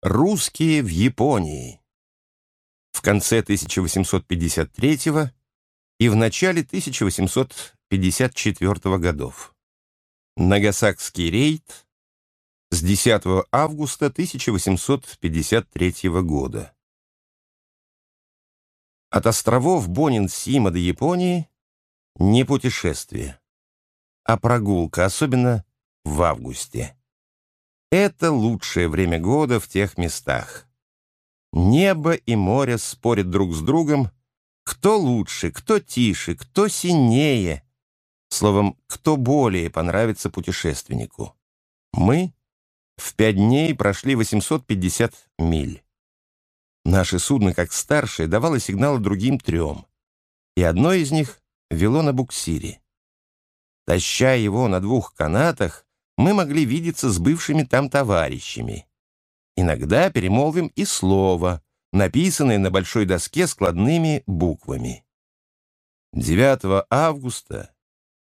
Русские в Японии. В конце 1853 и в начале 1854 годов. Нагасакский рейд с 10 августа 1853 года. От островов Бонин-Сима до Японии не путешествие, а прогулка, особенно в августе. Это лучшее время года в тех местах. Небо и море спорят друг с другом, кто лучше, кто тише, кто сильнее. Словом, кто более понравится путешественнику. Мы в пять дней прошли 850 миль. Наше судно, как старшее, давало сигналы другим трем, и одно из них вело на буксире. Таща его на двух канатах, мы могли видеться с бывшими там товарищами. Иногда перемолвим и слово, написанное на большой доске складными буквами. 9 августа,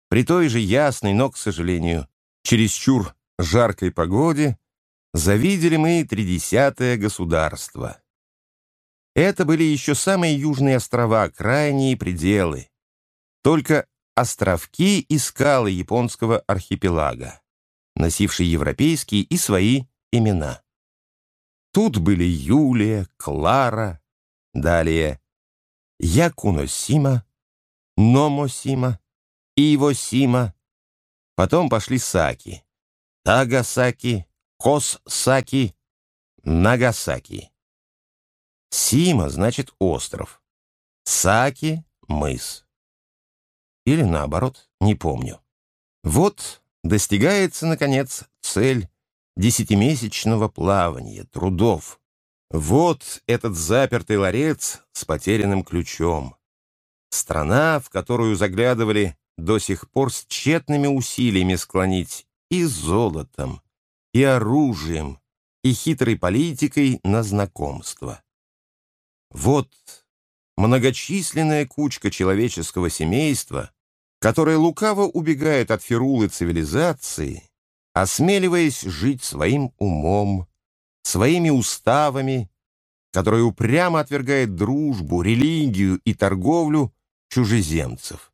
при той же ясной, но, к сожалению, чересчур жаркой погоде, завидели мы тридесятое государство. Это были еще самые южные острова, крайние пределы. Только островки и скалы японского архипелага носивший европейские и свои имена. Тут были Юлия, Клара, далее Якуносима, Номосима, Ивосима, потом пошли Саки, Тагасаки, Коссаки, Нагасаки. Сима значит остров, Саки — мыс. Или наоборот, не помню. Вот достигается, наконец, цель десятимесячного плавания, трудов. Вот этот запертый ларец с потерянным ключом. Страна, в которую заглядывали до сих пор с тщетными усилиями склонить и золотом, и оружием, и хитрой политикой на знакомство. Вот многочисленная кучка человеческого семейства, которая лукаво убегает от фирулы цивилизации, осмеливаясь жить своим умом, своими уставами, которая упрямо отвергает дружбу, религию и торговлю чужеземцев,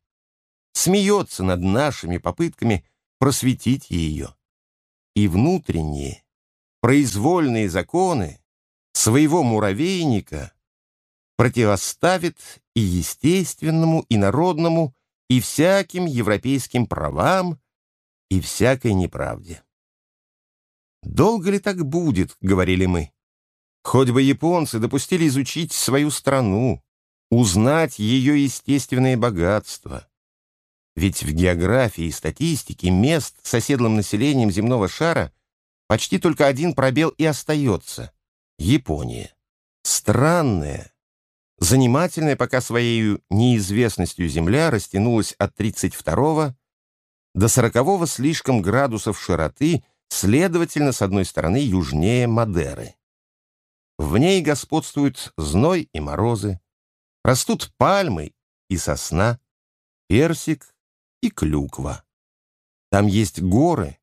смеется над нашими попытками просветить ее. И внутренние, произвольные законы своего муравейника противоставит и естественному, и народному и всяким европейским правам, и всякой неправде. «Долго ли так будет?» — говорили мы. Хоть бы японцы допустили изучить свою страну, узнать ее естественные богатства. Ведь в географии и статистике мест с оседлым населением земного шара почти только один пробел и остается — Япония. Странная, Занимательная пока своей неизвестностью Земля растянулась от 32 до 40 слишком градусов широты, следовательно, с одной стороны, южнее Мадеры. В ней господствуют зной и морозы, растут пальмы и сосна, персик и клюква. Там есть горы,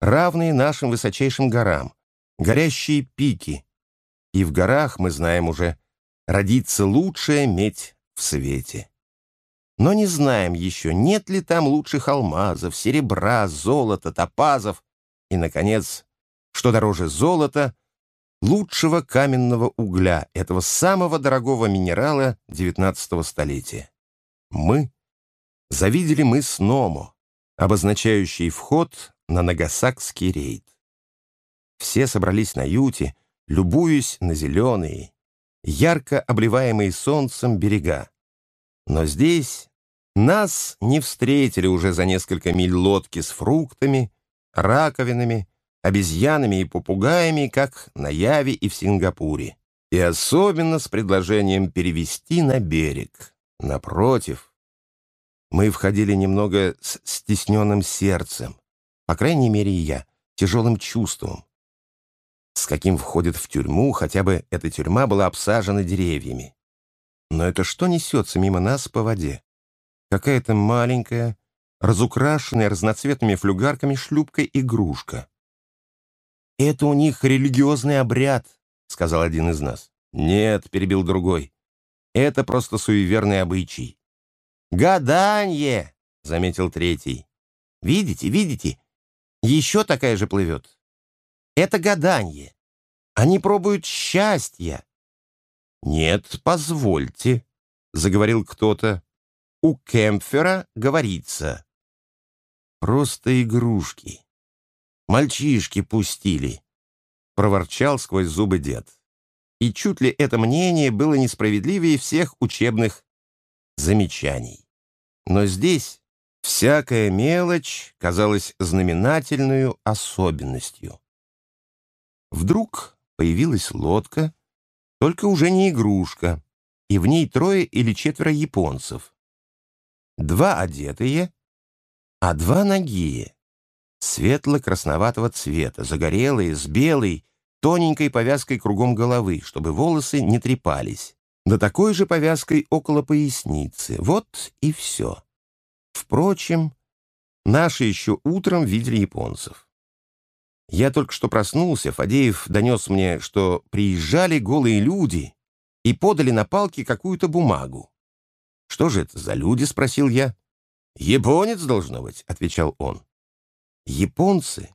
равные нашим высочайшим горам, горящие пики, и в горах, мы знаем уже, родится лучшая медь в свете. Но не знаем еще, нет ли там лучших алмазов, серебра, золота, топазов и, наконец, что дороже золота, лучшего каменного угля, этого самого дорогого минерала XIX столетия. Мы завидели мыс Номо, обозначающий вход на Нагасакский рейд. Все собрались на юте, любуясь на зеленые, ярко обливаемые солнцем берега. Но здесь нас не встретили уже за несколько миль лодки с фруктами, раковинами, обезьянами и попугаями, как на Яве и в Сингапуре. И особенно с предложением перевести на берег. Напротив, мы входили немного с стесненным сердцем, по крайней мере я, тяжелым чувством, с каким входит в тюрьму, хотя бы эта тюрьма была обсажена деревьями. Но это что несется мимо нас по воде? Какая-то маленькая, разукрашенная разноцветными флюгарками шлюпка-игрушка. Это у них религиозный обряд, — сказал один из нас. «Нет», — перебил другой, — «это просто суеверный обычай». «Гаданье!» — заметил третий. «Видите, видите, еще такая же плывет. Это гаданье. Они пробуют счастье». «Нет, позвольте», — заговорил кто-то. «У Кемпфера говорится». «Просто игрушки. Мальчишки пустили», — проворчал сквозь зубы дед и чуть ли это мнение было несправедливее всех учебных замечаний. Но здесь всякая мелочь казалась знаменательной особенностью. Вдруг появилась лодка, только уже не игрушка, и в ней трое или четверо японцев. Два одетые, а два нагие, светло-красноватого цвета, загорелые, с белой, тоненькой повязкой кругом головы, чтобы волосы не трепались, да такой же повязкой около поясницы. Вот и все. Впрочем, наши еще утром видели японцев. Я только что проснулся, Фадеев донес мне, что приезжали голые люди и подали на палки какую-то бумагу. «Что же это за люди?» — спросил я. «Японец, должно быть», — отвечал он. Японцы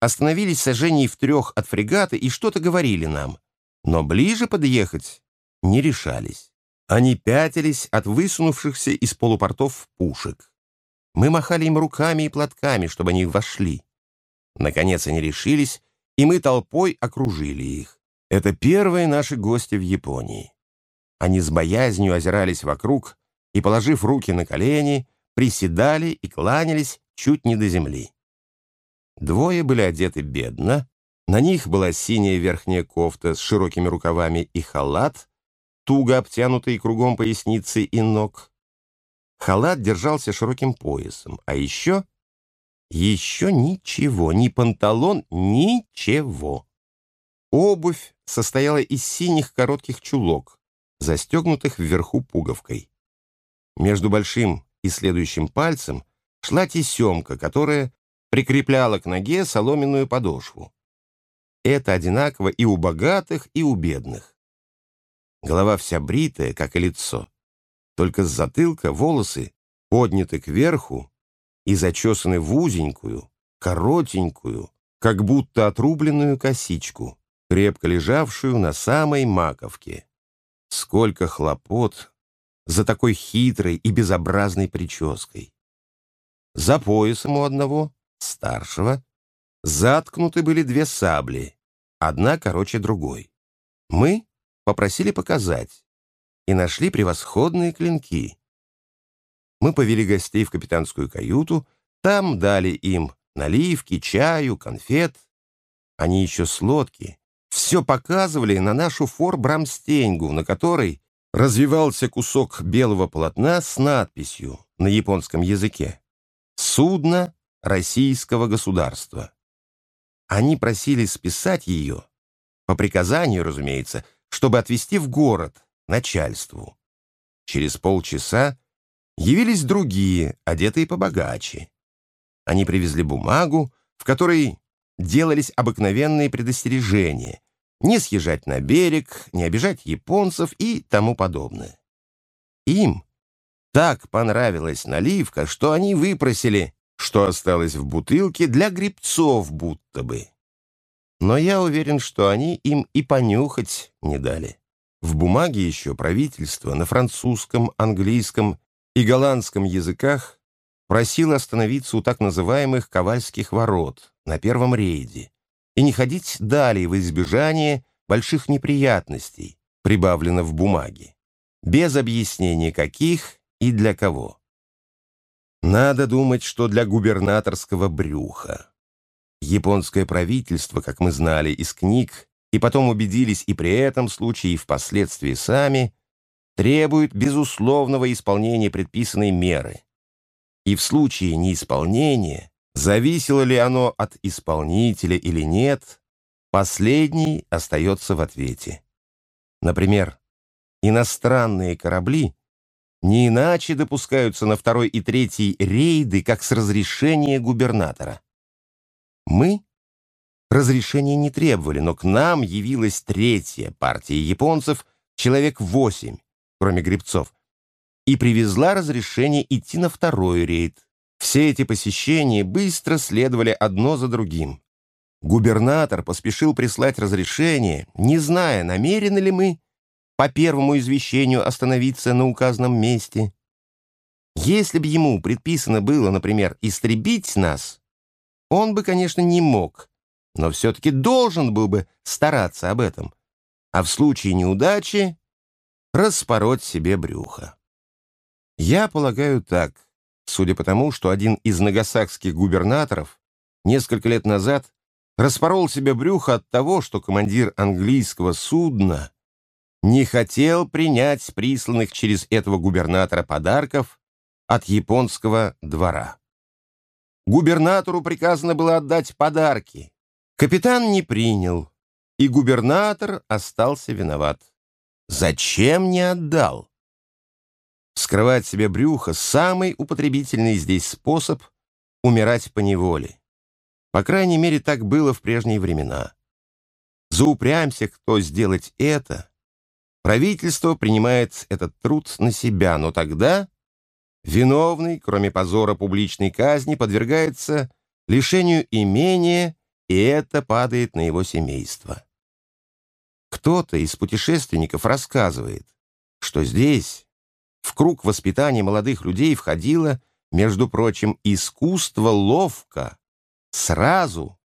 остановились сожжений в трех от фрегата и что-то говорили нам, но ближе подъехать не решались. Они пятились от высунувшихся из полупортов пушек. Мы махали им руками и платками, чтобы они вошли. Наконец они решились, и мы толпой окружили их. Это первые наши гости в Японии. Они с боязнью озирались вокруг и, положив руки на колени, приседали и кланялись чуть не до земли. Двое были одеты бедно, на них была синяя верхняя кофта с широкими рукавами и халат, туго обтянутый кругом поясницы и ног. Халат держался широким поясом, а еще... Еще ничего, ни панталон, ничего. Обувь состояла из синих коротких чулок, застегнутых вверху пуговкой. Между большим и следующим пальцем шла тесемка, которая прикрепляла к ноге соломенную подошву. Это одинаково и у богатых, и у бедных. Голова вся бритая, как и лицо. Только с затылка волосы подняты кверху и зачесаны в узенькую, коротенькую, как будто отрубленную косичку, крепко лежавшую на самой маковке. Сколько хлопот за такой хитрой и безобразной прической. За поясом у одного старшего, заткнуты были две сабли, одна короче другой. Мы попросили показать и нашли превосходные клинки. Мы повели гостей в капитанскую каюту, там дали им наливки, чаю, конфет. Они еще с лодки все показывали на нашу фор-брамстеньгу, на которой развивался кусок белого полотна с надписью на японском языке «Судно российского государства. Они просили списать ее, по приказанию, разумеется, чтобы отвезти в город начальству. Через полчаса явились другие, одетые побогаче. Они привезли бумагу, в которой делались обыкновенные предостережения не съезжать на берег, не обижать японцев и тому подобное. Им так понравилась наливка, что они выпросили что осталось в бутылке для грибцов будто бы. Но я уверен, что они им и понюхать не дали. В бумаге еще правительство на французском, английском и голландском языках просило остановиться у так называемых Ковальских ворот на первом рейде и не ходить далее в избежание больших неприятностей, прибавлено в бумаге, без объяснения каких и для кого. Надо думать, что для губернаторского брюха. Японское правительство, как мы знали из книг, и потом убедились и при этом случае, и впоследствии сами, требует безусловного исполнения предписанной меры. И в случае неисполнения, зависело ли оно от исполнителя или нет, последний остается в ответе. Например, иностранные корабли не иначе допускаются на второй и третий рейды, как с разрешения губернатора. Мы разрешения не требовали, но к нам явилась третья партия японцев, человек восемь, кроме гребцов, и привезла разрешение идти на второй рейд. Все эти посещения быстро следовали одно за другим. Губернатор поспешил прислать разрешение, не зная, намерены ли мы по первому извещению остановиться на указанном месте. Если бы ему предписано было, например, истребить нас, он бы, конечно, не мог, но все-таки должен был бы стараться об этом, а в случае неудачи распороть себе брюхо. Я полагаю так, судя по тому, что один из нагасакских губернаторов несколько лет назад распорол себе брюхо от того, что командир английского судна не хотел принять присланных через этого губернатора подарков от японского двора. Губернатору приказано было отдать подарки. Капитан не принял, и губернатор остался виноват. Зачем не отдал? Скрывать себе брюхо — самый употребительный здесь способ умирать по неволе. По крайней мере, так было в прежние времена. Заупрямся кто сделать это, правительство принимает этот труд на себя, но тогда виновный, кроме позора публичной казни, подвергается лишению имения, и это падает на его семейство. Кто-то из путешественников рассказывает, что здесь в круг воспитания молодых людей входило, между прочим, искусство ловко сразу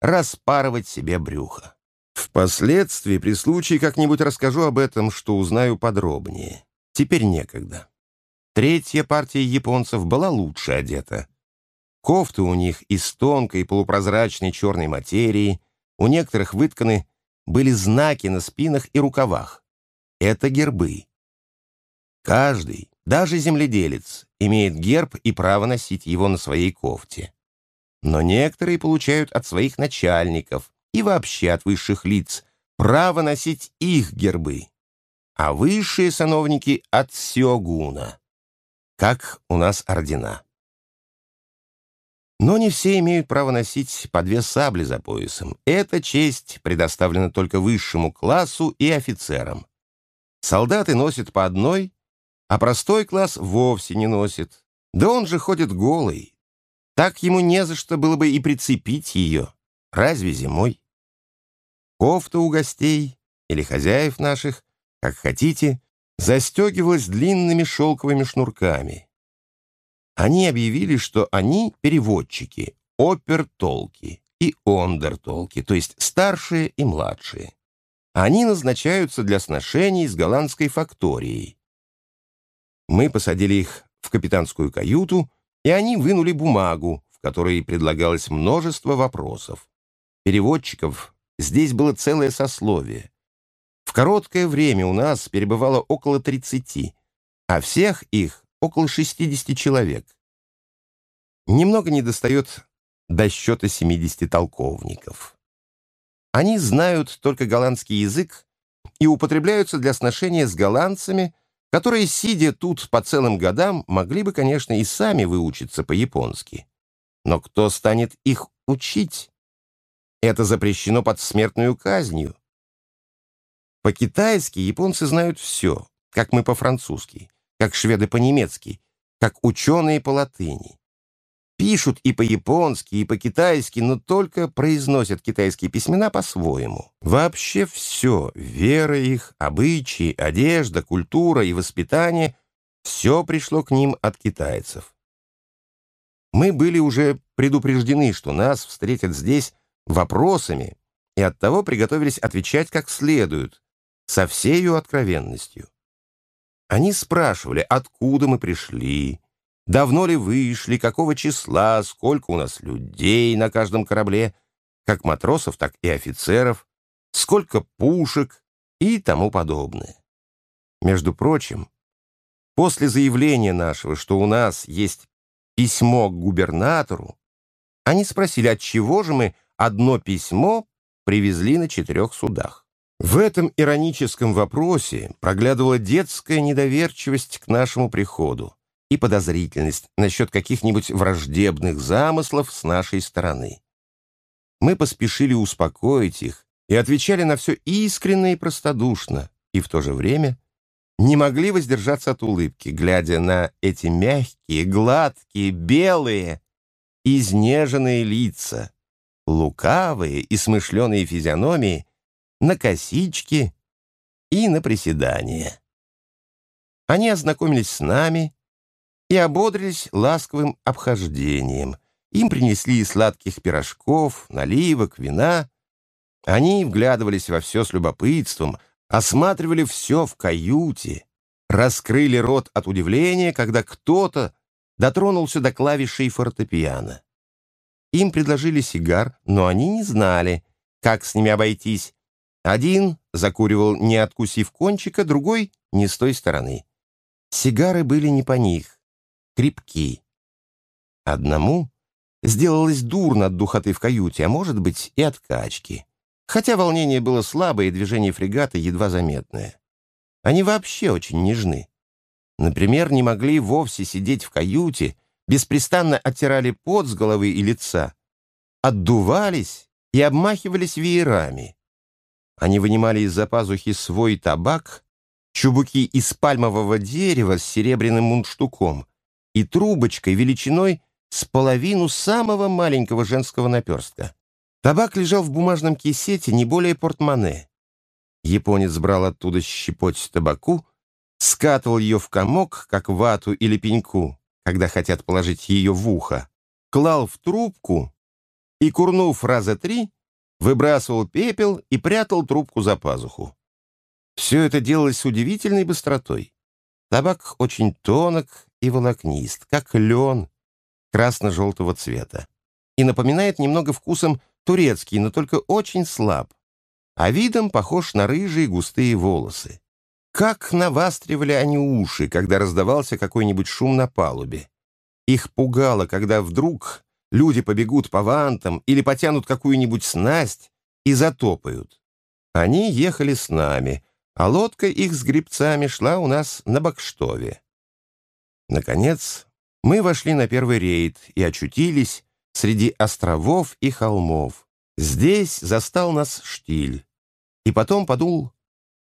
распарывать себе брюхо. Впоследствии, при случае, как-нибудь расскажу об этом, что узнаю подробнее. Теперь некогда. Третья партия японцев была лучше одета. Кофты у них из тонкой полупрозрачной черной материи, у некоторых вытканы были знаки на спинах и рукавах. Это гербы. Каждый, даже земледелец, имеет герб и право носить его на своей кофте но некоторые получают от своих начальников и вообще от высших лиц право носить их гербы, а высшие сановники — от сёгуна, как у нас ордена. Но не все имеют право носить по две сабли за поясом. Эта честь предоставлена только высшему классу и офицерам. Солдаты носят по одной, а простой класс вовсе не носит. Да он же ходит голый, так ему не за что было бы и прицепить ее. Разве зимой? Кофта у гостей или хозяев наших, как хотите, застегивалась длинными шелковыми шнурками. Они объявили, что они переводчики, опертолки и ондертолки, то есть старшие и младшие. Они назначаются для сношений с голландской факторией. Мы посадили их в капитанскую каюту, и они вынули бумагу, в которой предлагалось множество вопросов. Переводчиков здесь было целое сословие. В короткое время у нас перебывало около 30, а всех их около 60 человек. Немного недостает до счета 70 толковников. Они знают только голландский язык и употребляются для сношения с голландцами – которые, сидя тут по целым годам, могли бы, конечно, и сами выучиться по-японски. Но кто станет их учить? Это запрещено под смертную казнью. По-китайски японцы знают все, как мы по-французски, как шведы по-немецки, как ученые по латыни. Пишут и по-японски, и по-китайски, но только произносят китайские письмена по-своему. Вообще все, вера их, обычаи, одежда, культура и воспитание — все пришло к ним от китайцев. Мы были уже предупреждены, что нас встретят здесь вопросами, и оттого приготовились отвечать как следует, со всею откровенностью. Они спрашивали, откуда мы пришли, Давно ли вышли, какого числа, сколько у нас людей на каждом корабле, как матросов, так и офицеров, сколько пушек и тому подобное. Между прочим, после заявления нашего, что у нас есть письмо к губернатору, они спросили, от чего же мы одно письмо привезли на четырех судах. В этом ироническом вопросе проглядывала детская недоверчивость к нашему приходу и подозрительность насчет каких-нибудь враждебных замыслов с нашей стороны. Мы поспешили успокоить их и отвечали на все искренне и простодушно, и в то же время не могли воздержаться от улыбки, глядя на эти мягкие, гладкие, белые, изнеженные лица, лукавые и смышленые физиономии, на косички и на приседания. Они ознакомились с нами и ободрились ласковым обхождением. Им принесли сладких пирожков, наливок, вина. Они вглядывались во все с любопытством, осматривали все в каюте, раскрыли рот от удивления, когда кто-то дотронулся до клавишей фортепиано. Им предложили сигар, но они не знали, как с ними обойтись. Один закуривал, не откусив кончика, другой — не с той стороны. Сигары были не по них, крепки. Одному сделалось дурно от духоты в каюте, а может быть и от качки. Хотя волнение было слабое и движение фрегата едва заметное. Они вообще очень нежны. Например, не могли вовсе сидеть в каюте, беспрестанно оттирали пот с головы и лица, отдувались и обмахивались веерами. Они вынимали из-за пазухи свой табак, чубуки из пальмового дерева с серебряным мундштуком и трубочкой величиной с половину самого маленького женского наперстка. Табак лежал в бумажном кисете не более портмоне. Японец брал оттуда щепоть табаку, скатывал ее в комок, как вату или пеньку, когда хотят положить ее в ухо, клал в трубку и, курнув раза три, выбрасывал пепел и прятал трубку за пазуху. Все это делалось с удивительной быстротой. Табак очень тонок и волокнист, как лен красно-желтого цвета, и напоминает немного вкусом турецкий, но только очень слаб, а видом похож на рыжие густые волосы. Как навастривали они уши, когда раздавался какой-нибудь шум на палубе. Их пугало, когда вдруг люди побегут по вантам или потянут какую-нибудь снасть и затопают. Они ехали с нами, а лодка их с грибцами шла у нас на Бакштове. Наконец, мы вошли на первый рейд и очутились среди островов и холмов. Здесь застал нас штиль. И потом подул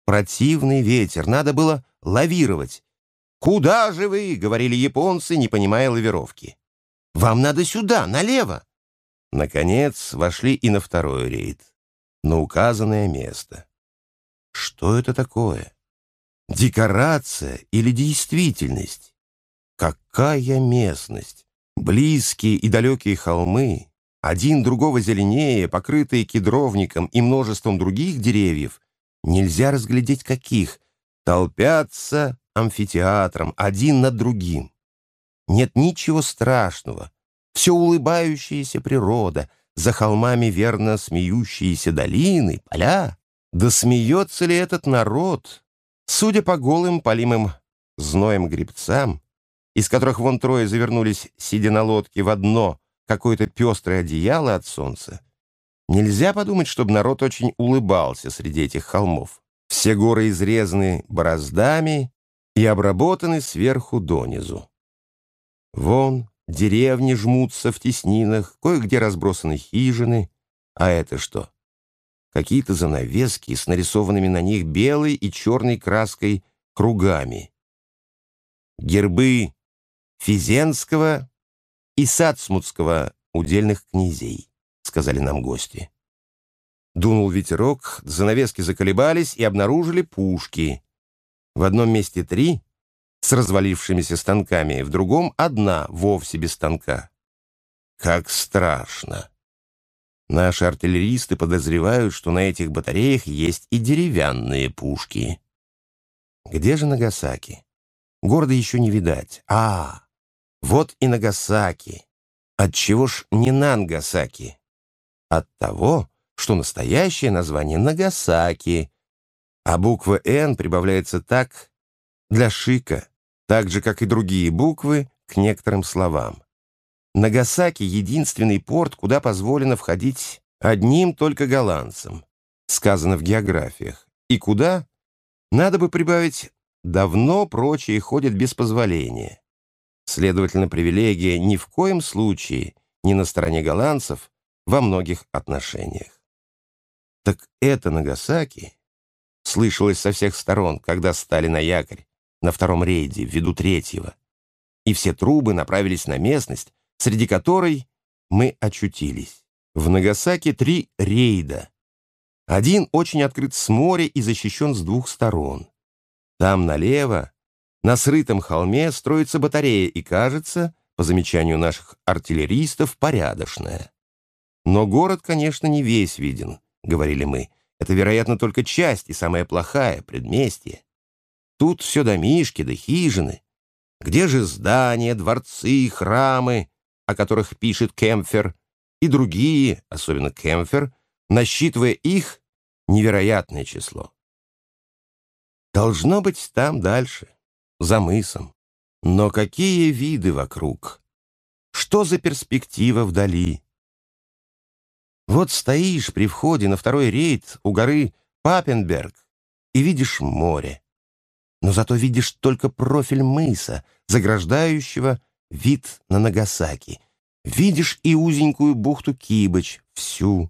противный ветер. Надо было лавировать. «Куда же вы?» — говорили японцы, не понимая лавировки. «Вам надо сюда, налево!» Наконец вошли и на второй рейд, на указанное место. Что это такое? Декорация или действительность? Какая местность! Близкие и далекие холмы, один другого зеленее, покрытые кедровником и множеством других деревьев, нельзя разглядеть каких, толпятся амфитеатром один над другим. Нет ничего страшного. Все улыбающаяся природа, за холмами верно смеющиеся долины, поля. Да смеется ли этот народ? Судя по голым, полимым зноем грибцам, из которых вон трое завернулись, сидя на лодке, в одно какое-то пестрое одеяло от солнца. Нельзя подумать, чтобы народ очень улыбался среди этих холмов. Все горы изрезаны бороздами и обработаны сверху донизу. Вон деревни жмутся в теснинах, кое-где разбросаны хижины. А это что? Какие-то занавески с нарисованными на них белой и черной краской кругами. Гербы Физенского и Сацмутского удельных князей, сказали нам гости. Дунул ветерок, занавески заколебались и обнаружили пушки. В одном месте три с развалившимися станками, в другом одна вовсе без станка. Как страшно! Наши артиллеристы подозревают, что на этих батареях есть и деревянные пушки. Где же Нагасаки? Города еще не видать. А, вот и Нагасаки. Отчего ж не Нангасаки? От того, что настоящее название Нагасаки, а буква «Н» прибавляется так для шика, так же, как и другие буквы к некоторым словам. Нагасаки — единственный порт, куда позволено входить одним только голландцам, сказано в географиях, и куда, надо бы прибавить, давно прочие ходят без позволения. Следовательно, привилегия ни в коем случае не на стороне голландцев, во многих отношениях. Так это Нагасаки слышалось со всех сторон, когда стали на якорь на втором рейде в виду третьего, и все трубы направились на местность, среди которой мы очутились. В Нагасаки три рейда. Один очень открыт с моря и защищен с двух сторон. Там налево, на срытом холме, строится батарея и, кажется, по замечанию наших артиллеристов, порядочная. Но город, конечно, не весь виден, говорили мы. Это, вероятно, только часть и самая плохая, предместье. Тут все домишки да хижины. Где же здания, дворцы, храмы, о которых пишет Кемфер, и другие, особенно Кемфер, насчитывая их, невероятное число. Должно быть там дальше, за мысом. Но какие виды вокруг? Что за перспектива вдали? Вот стоишь при входе на второй рейд у горы Папенберг и видишь море. Но зато видишь только профиль мыса, заграждающего вид на Нагасаки. Видишь и узенькую бухту Кибач, всю.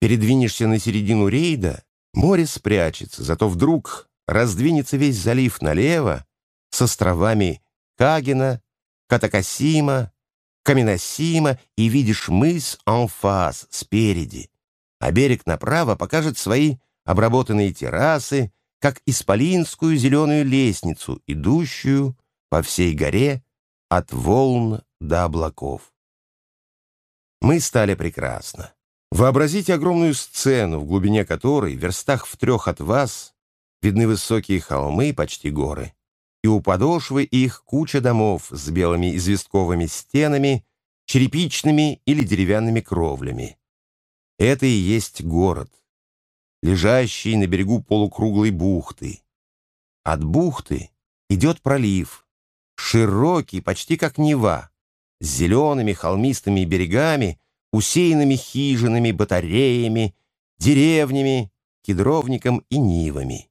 Передвинешься на середину рейда, море спрячется, зато вдруг раздвинется весь залив налево с островами Кагина, Катакасима, Каменосима и видишь мыс Анфас спереди, а берег направо покажет свои обработанные террасы, как исполинскую зеленую лестницу, идущую по всей горе от волн до облаков. Мы стали прекрасно. Вообразите огромную сцену, в глубине которой, в верстах в трех от вас, видны высокие холмы, почти горы, и у подошвы их куча домов с белыми известковыми стенами, черепичными или деревянными кровлями. Это и есть город, лежащий на берегу полукруглой бухты. От бухты идет пролив, широкий, почти как Нева, с зелеными холмистыми берегами, усеянными хижинами, батареями, деревнями, кедровником и нивами.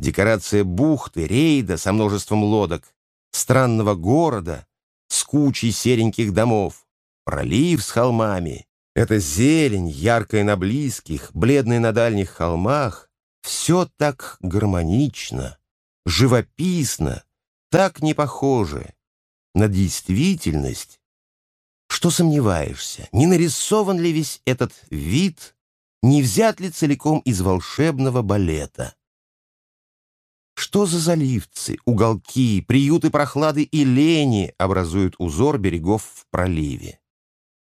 Декорация бухты, рейда со множеством лодок, странного города с кучей сереньких домов, пролив с холмами. Это зелень, яркая на близких, бледная на дальних холмах. Все так гармонично, живописно, так не похоже на действительность, что сомневаешься, не нарисован ли весь этот вид, не взят ли целиком из волшебного балета. Что за заливцы, уголки, приюты прохлады и лени образуют узор берегов в проливе?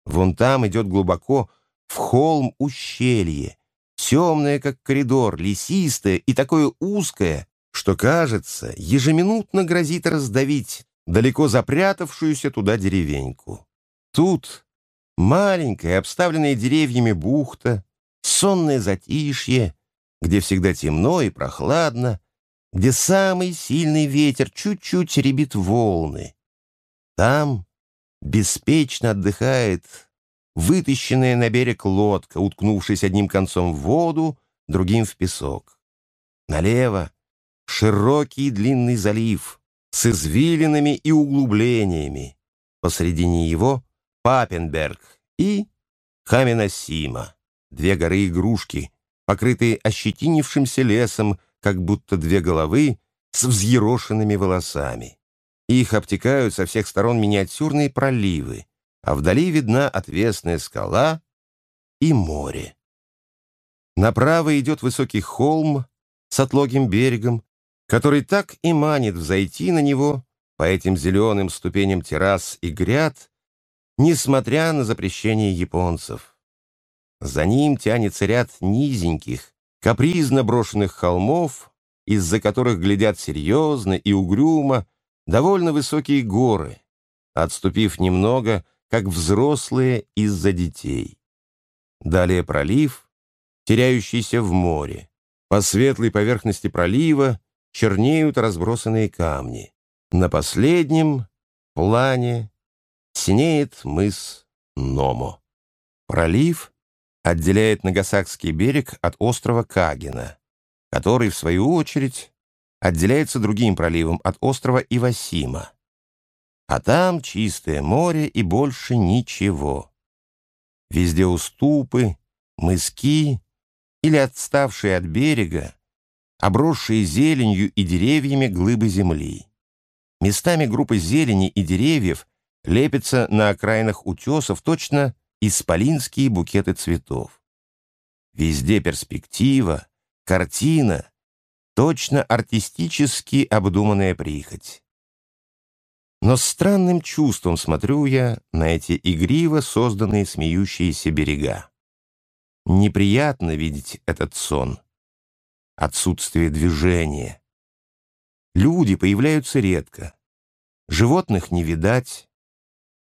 Вон там идет глубоко в холм ущелье, темное, как коридор, лесистое и такое узкое, что, кажется, ежеминутно грозит раздавить далеко запрятавшуюся туда деревеньку. Тут маленькая, обставленная деревьями бухта, сонное затишье, где всегда темно и прохладно, где самый сильный ветер чуть-чуть ребит волны. Там беспечно отдыхает вытащенная на берег лодка, уткнувшись одним концом в воду, другим в песок. Налево широкий длинный залив с извилинами и углублениями. Посредине его Папенберг и Хаминосима, две горы-игрушки, покрытые ощетинившимся лесом, как будто две головы с взъерошенными волосами. Их обтекают со всех сторон миниатюрные проливы, а вдали видна отвесная скала и море. Направо идет высокий холм с отлогим берегом, который так и манит взойти на него по этим зеленым ступеням террас и гряд, несмотря на запрещение японцев. За ним тянется ряд низеньких, капризно брошенных холмов, из-за которых глядят серьезно и угрюмо довольно высокие горы, отступив немного, как взрослые из-за детей. Далее пролив, теряющийся в море. По светлой поверхности пролива чернеют разбросанные камни. На последнем плане синеет мыс Номо. Пролив отделяет Нагасакский берег от острова Кагина, который, в свою очередь, отделяется другим проливом от острова Ивасима. А там чистое море и больше ничего. Везде уступы, мыски или отставшие от берега, обросшие зеленью и деревьями глыбы земли. Местами группы зелени и деревьев лепятся на окраинах утесов точно исполинские букеты цветов. Везде перспектива, картина, точно артистически обдуманная прихоть. Но странным чувством смотрю я на эти игриво созданные смеющиеся берега. Неприятно видеть этот сон. Отсутствие движения. Люди появляются редко. Животных не видать.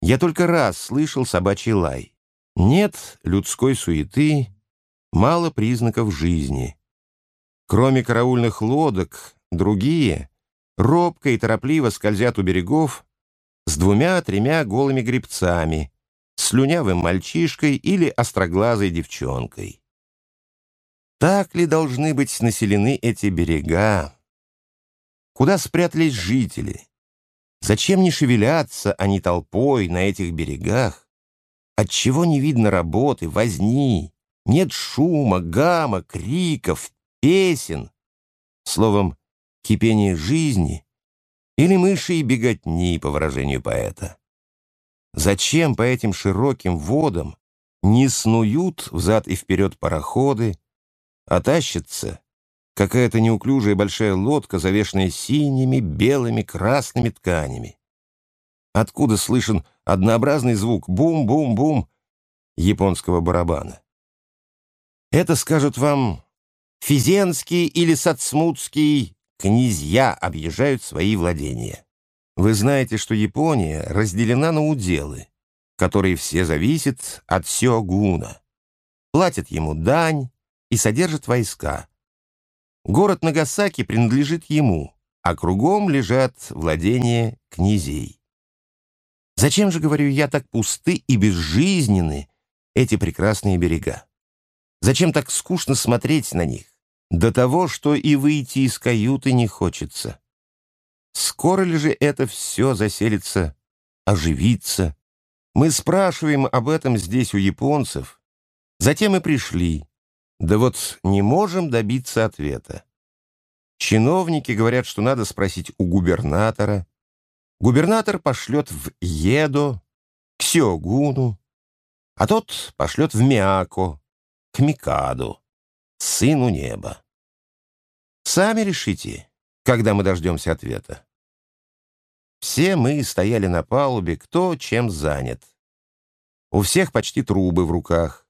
Я только раз слышал собачий лай. Нет людской суеты, мало признаков жизни. Кроме караульных лодок, другие робко и торопливо скользят у берегов с двумя-тремя голыми гребцами, слюнявым мальчишкой или остроглазой девчонкой. Так ли должны быть населены эти берега? Куда спрятались жители? Зачем не шевелятся они толпой на этих берегах? Отчего не видно работы, возни? Нет шума, гамма, криков, песен. Словом, кипение жизни или мыши и беготни, по выражению поэта. Зачем по этим широким водам не снуют взад и вперед пароходы, а тащится какая-то неуклюжая большая лодка, завешенная синими, белыми, красными тканями? Откуда слышен однообразный звук «бум-бум-бум» японского барабана? Это скажут вам Физенский или Сацмутский князья объезжают свои владения. Вы знаете, что Япония разделена на уделы, которые все зависят от сёгуна, платят ему дань и содержат войска. Город Нагасаки принадлежит ему, а кругом лежат владения князей. Зачем же, говорю я, так пусты и безжизненны эти прекрасные берега? Зачем так скучно смотреть на них? До того, что и выйти из каюты не хочется. Скоро ли же это все заселится, оживится? Мы спрашиваем об этом здесь у японцев. Затем и пришли. Да вот не можем добиться ответа. Чиновники говорят, что надо спросить у губернатора. Губернатор пошлет в Едо, к Сиогуну, а тот пошлет в Миако, к Микаду, сыну неба. Сами решите, когда мы дождемся ответа. Все мы стояли на палубе, кто чем занят. У всех почти трубы в руках.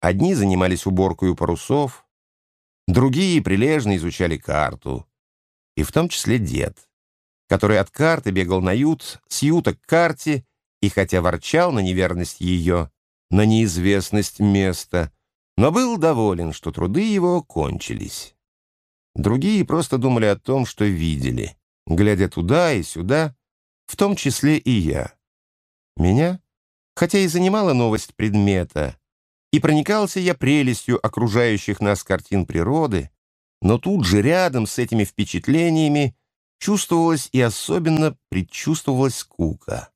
Одни занимались уборкой парусов, другие прилежно изучали карту, и в том числе дед, который от карты бегал на ют, с юта к карте, и хотя ворчал на неверность ее, на неизвестность места, но был доволен, что труды его кончились. Другие просто думали о том, что видели, глядя туда и сюда, в том числе и я. Меня, хотя и занимала новость предмета, и проникался я прелестью окружающих нас картин природы, но тут же рядом с этими впечатлениями чувствовалась и особенно предчувствовалась скука.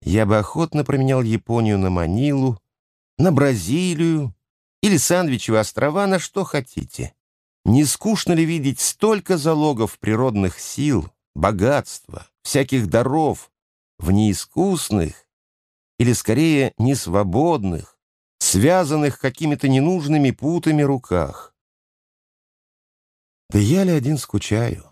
Я бы охотно променял Японию на Манилу, на Бразилию или Сандвичевые острова, на что хотите. Не скучно ли видеть столько залогов природных сил, богатства, всяких даров в неискусных или, скорее, несвободных, связанных какими-то ненужными путами руках? Да я ли один скучаю?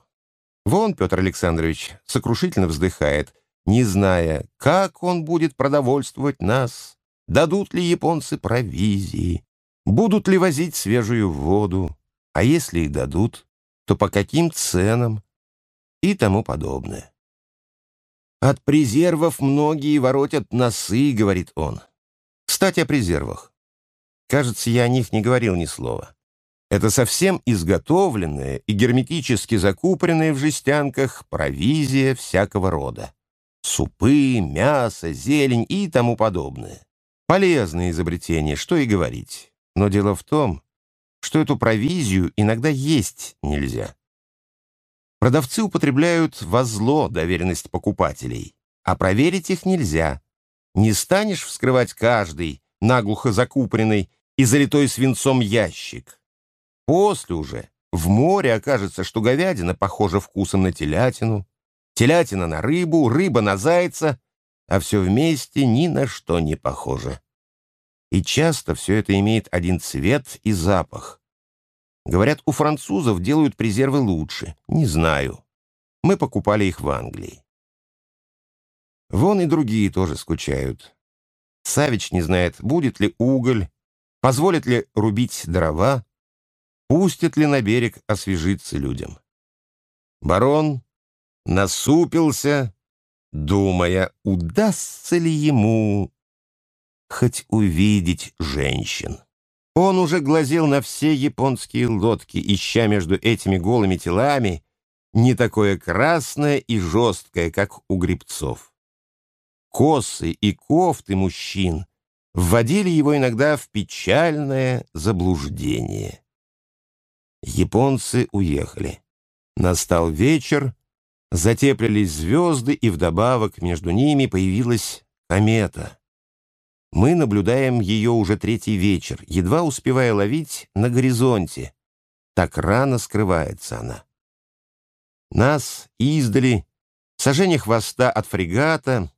Вон Петр Александрович сокрушительно вздыхает, не зная, как он будет продовольствовать нас, дадут ли японцы провизии, будут ли возить свежую воду, а если и дадут, то по каким ценам и тому подобное. «От презервов многие воротят носы», — говорит он. Кстати, о презервах. Кажется, я о них не говорил ни слова. Это совсем изготовленная и герметически закупоренная в жестянках провизия всякого рода. Супы, мясо, зелень и тому подобное. Полезное изобретение, что и говорить. Но дело в том, что эту провизию иногда есть нельзя. Продавцы употребляют во зло доверенность покупателей, а проверить их нельзя. не станешь вскрывать каждый, наглухо закупоренный и залитой свинцом ящик. После уже в море окажется, что говядина похожа вкусом на телятину, телятина на рыбу, рыба на зайца, а все вместе ни на что не похоже. И часто все это имеет один цвет и запах. Говорят, у французов делают презервы лучше. Не знаю. Мы покупали их в Англии. Вон и другие тоже скучают. Савич не знает, будет ли уголь, позволит ли рубить дрова, пустят ли на берег освежиться людям. Барон насупился, думая, удастся ли ему хоть увидеть женщин. Он уже глазел на все японские лодки, ища между этими голыми телами не такое красное и жесткое, как у грибцов. Косы и кофты мужчин вводили его иногда в печальное заблуждение. Японцы уехали. Настал вечер, затеплились звезды, и вдобавок между ними появилась комета. Мы наблюдаем ее уже третий вечер, едва успевая ловить на горизонте. Так рано скрывается она. Нас издали, сожжение хвоста от фрегата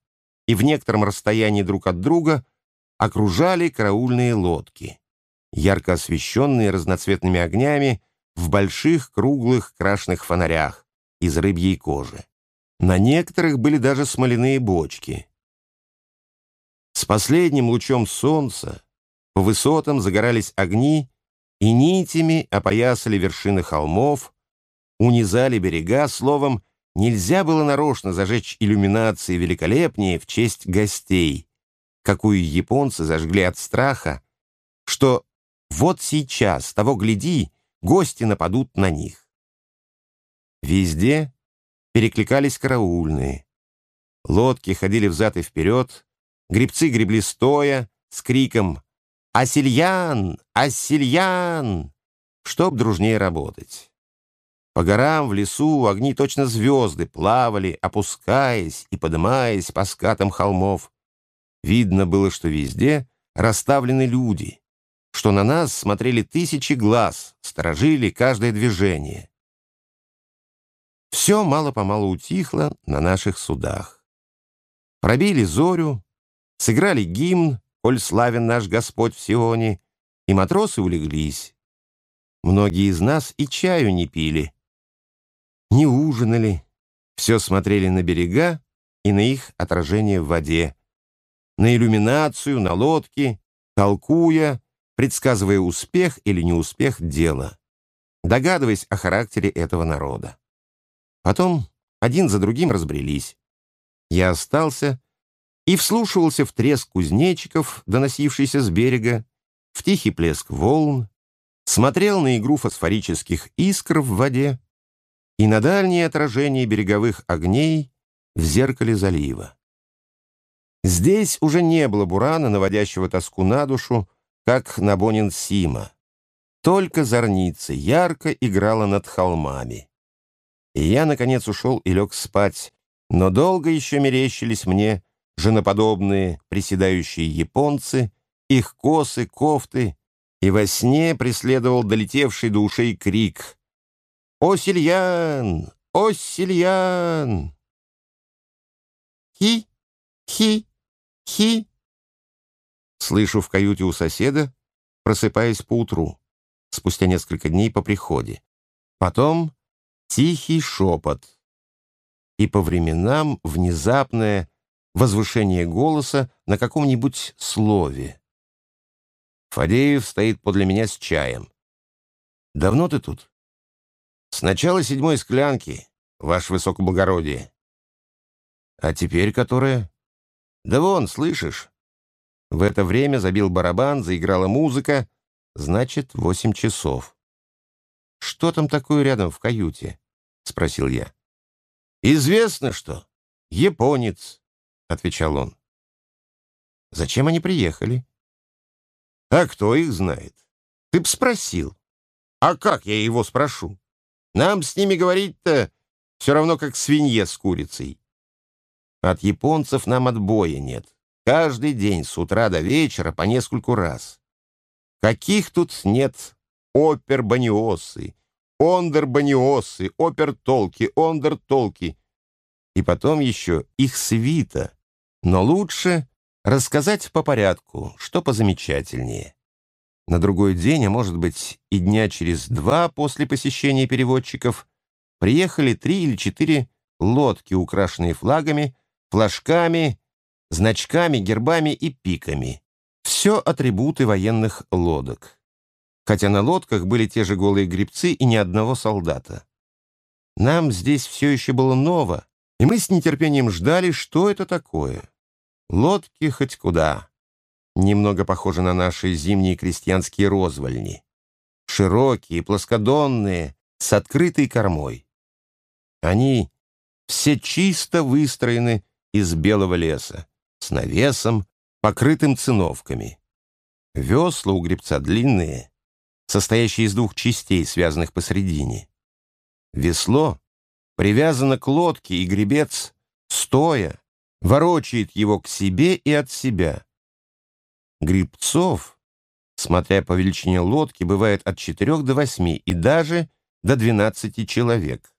и в некотором расстоянии друг от друга окружали караульные лодки, ярко освещенные разноцветными огнями в больших круглых крашенных фонарях из рыбьей кожи. На некоторых были даже смоляные бочки. С последним лучом солнца по высотам загорались огни и нитями опоясали вершины холмов, унизали берега, словом, нельзя было нарочно зажечь иллюминации великолепнее в честь гостей, какую японцы зажгли от страха, что вот сейчас, того гляди, гости нападут на них. Везде перекликались караульные. Лодки ходили взад и вперед, гребцы гребли стоя, с криком «Асильян! Асильян!», чтоб дружнее работать. По горам, в лесу огни точно звезды плавали, опускаясь и подымаясь по скатам холмов. Видно было, что везде расставлены люди, что на нас смотрели тысячи глаз, сторожили каждое движение. Все мало-помалу утихло на наших судах. Пробили зорю, сыграли гимн, коль славен наш Господь в Сионе, и матросы улеглись. Многие из нас и чаю не пили, не ужинали, все смотрели на берега и на их отражение в воде, на иллюминацию, на лодки, толкуя, предсказывая успех или неуспех дела, догадываясь о характере этого народа. Потом один за другим разбрелись. Я остался и вслушивался в треск кузнечиков, доносившийся с берега, в тихий плеск волн, смотрел на игру фосфорических искр в воде и на дальние отражения береговых огней в зеркале залива. Здесь уже не было бурана, наводящего тоску на душу, как на Бонин-Сима. Только зорница ярко играла над холмами. И я, наконец, ушел и лег спать, но долго еще мерещились мне женоподобные приседающие японцы, их косы, кофты, и во сне преследовал долетевший до ушей крик «О, Сильян! О, Сильян!» «Хи! Хи! Хи!» Слышу в каюте у соседа, просыпаясь поутру, спустя несколько дней по приходе. Потом тихий шепот. И по временам внезапное возвышение голоса на каком-нибудь слове. Фадеев стоит подле меня с чаем. «Давно ты тут?» «С начала седьмой склянки, ваше высокоблагородие». «А теперь которая?» «Да вон, слышишь?» В это время забил барабан, заиграла музыка, значит, восемь часов. «Что там такое рядом в каюте?» — спросил я. «Известно что. Японец», — отвечал он. «Зачем они приехали?» «А кто их знает? Ты б спросил. А как я его спрошу? Нам с ними говорить-то все равно как свинье с курицей. От японцев нам отбоя нет. каждый день с утра до вечера по нескольку раз. Каких тут нет опер-баниосы, ондер-баниосы, опер-толки, ондер-толки. И потом еще их свита. Но лучше рассказать по порядку, что позамечательнее. На другой день, а может быть и дня через два после посещения переводчиков, приехали три или четыре лодки, украшенные флагами, флажками, значками, гербами и пиками. Все атрибуты военных лодок. Хотя на лодках были те же голые гребцы и ни одного солдата. Нам здесь все еще было ново, и мы с нетерпением ждали, что это такое. Лодки хоть куда немного похожи на наши зимние крестьянские розвальни. Широкие, плоскодонные, с открытой кормой. Они все чисто выстроены из белого леса, с навесом, покрытым циновками. Весла у гребца длинные, состоящие из двух частей, связанных посредине. Весло привязано к лодке, и гребец, стоя, ворочает его к себе и от себя. Грибцов, смотря по величине лодки, бывает от 4 до 8 и даже до 12 человек.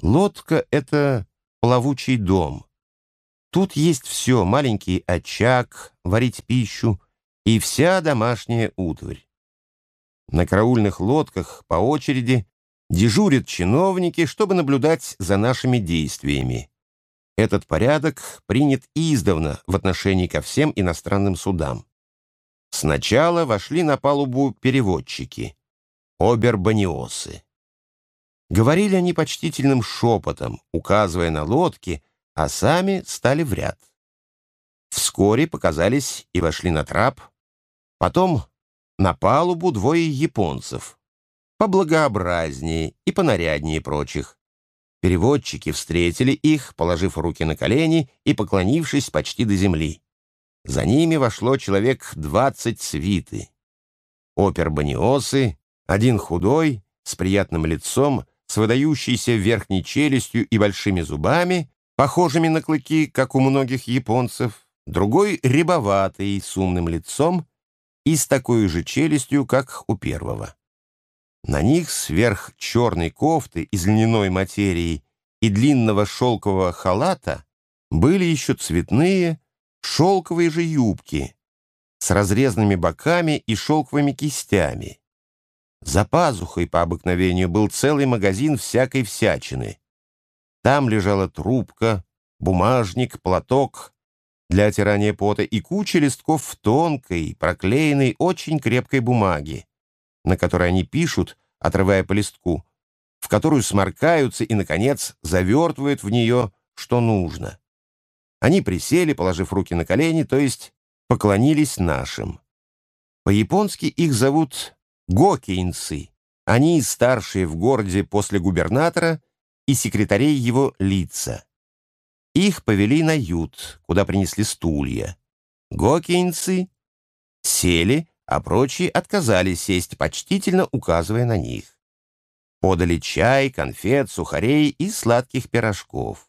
Лодка — это плавучий дом. Тут есть все, маленький очаг, варить пищу и вся домашняя утварь. На караульных лодках по очереди дежурят чиновники, чтобы наблюдать за нашими действиями. Этот порядок принят издавна в отношении ко всем иностранным судам. Сначала вошли на палубу переводчики, обербаниосы. Говорили они почтительным шепотом, указывая на лодки, а сами стали в ряд. Вскоре показались и вошли на трап, потом на палубу двое японцев, поблагообразнее и понаряднее прочих. Переводчики встретили их, положив руки на колени и поклонившись почти до земли. За ними вошло человек двадцать свиты. Опер-баниосы, один худой, с приятным лицом, с выдающейся верхней челюстью и большими зубами, похожими на клыки, как у многих японцев, другой рябоватый, с умным лицом и с такой же челюстью, как у первого. На них сверх черной кофты из льняной материи и длинного шелкового халата были еще цветные шелковые же юбки с разрезанными боками и шелковыми кистями. За пазухой по обыкновению был целый магазин всякой всячины. Там лежала трубка, бумажник, платок для отирания пота и куча листков тонкой, проклеенной, очень крепкой бумаги на которой они пишут, отрывая по листку, в которую сморкаются и, наконец, завертывают в нее, что нужно. Они присели, положив руки на колени, то есть поклонились нашим. По-японски их зовут гокейнцы. Они старшие в городе после губернатора и секретарей его лица. Их повели на ют, куда принесли стулья. Гокейнцы сели, а прочие отказались сесть, почтительно указывая на них. Подали чай, конфет, сухарей и сладких пирожков.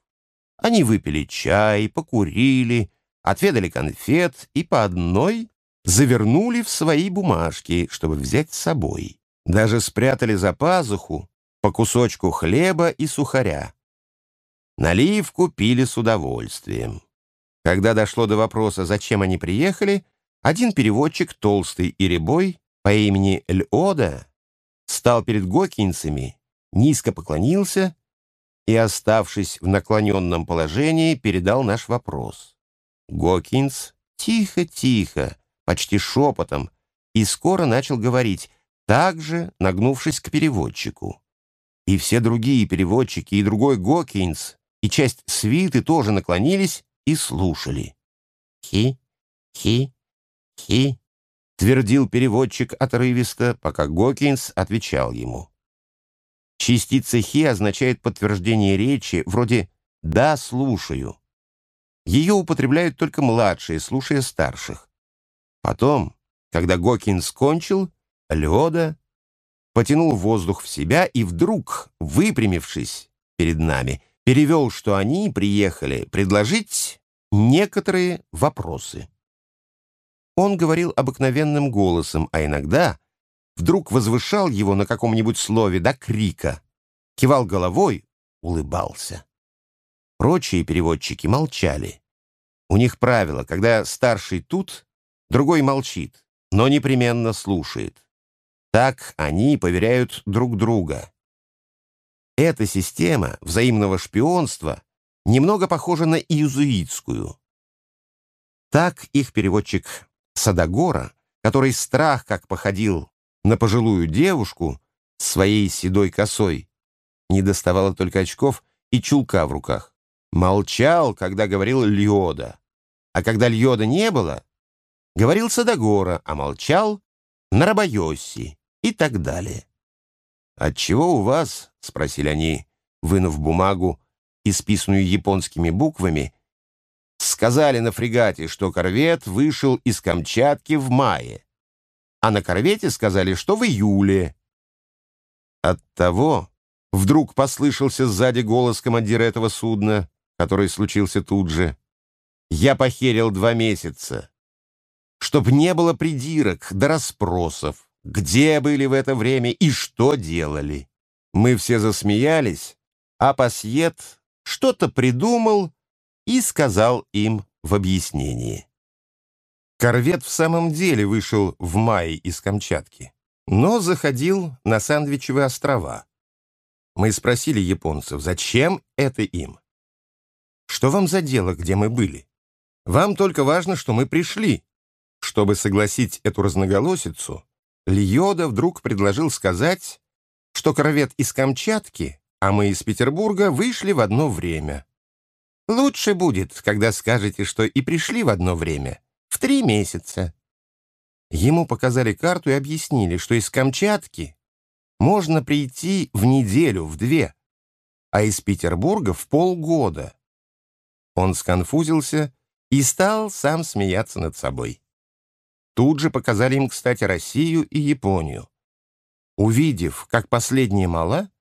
Они выпили чай, покурили, отведали конфет и по одной завернули в свои бумажки, чтобы взять с собой. Даже спрятали за пазуху по кусочку хлеба и сухаря. Наливку пили с удовольствием. Когда дошло до вопроса, зачем они приехали, один переводчик, толстый и рябой, по имени Льода, стал перед гокинцами, низко поклонился и, оставшись в наклоненном положении, передал наш вопрос. Гокинс тихо-тихо, почти шепотом, и скоро начал говорить, также нагнувшись к переводчику. И все другие переводчики, и другой Гокинс, и часть свиты тоже наклонились и слушали. Хи, хи, «Хи», — твердил переводчик отрывисто, пока Гокинс отвечал ему. Частица «хи» означает подтверждение речи, вроде «да, слушаю». Ее употребляют только младшие, слушая старших. Потом, когда Гокинс кончил, Леода потянул воздух в себя и вдруг, выпрямившись перед нами, перевел, что они приехали предложить некоторые вопросы. Он говорил обыкновенным голосом, а иногда вдруг возвышал его на каком-нибудь слове до крика, кивал головой, улыбался. Прочие переводчики молчали. У них правило, когда старший тут, другой молчит, но непременно слушает. Так они поверяют друг друга. Эта система взаимного шпионства немного похожа на иезуитскую. Так их переводчик Садагора, который страх как походил на пожилую девушку с своей седой косой, не доставало только очков и чулка в руках. Молчал, когда говорил Льода. А когда Льода не было, говорил Садагора, а молчал Нарабайоси и так далее. «Отчего у вас, — спросили они, вынув бумагу, исписанную японскими буквами, сказали на фрегате, что корвет вышел из Камчатки в мае, а на корвете сказали, что в июле. Оттого вдруг послышался сзади голос командира этого судна, который случился тут же. Я похерил два месяца, чтоб не было придирок до расспросов, где были в это время и что делали. Мы все засмеялись, а Пасьет что-то придумал и сказал им в объяснении. Корвет в самом деле вышел в мае из Камчатки, но заходил на Сандвичевые острова. Мы спросили японцев, зачем это им? Что вам за дело, где мы были? Вам только важно, что мы пришли. Чтобы согласить эту разноголосицу, Льода вдруг предложил сказать, что корвет из Камчатки, а мы из Петербурга вышли в одно время. Лучше будет, когда скажете, что и пришли в одно время, в три месяца. Ему показали карту и объяснили, что из Камчатки можно прийти в неделю, в две, а из Петербурга в полгода. Он сконфузился и стал сам смеяться над собой. Тут же показали им, кстати, Россию и Японию. Увидев, как последняя мала,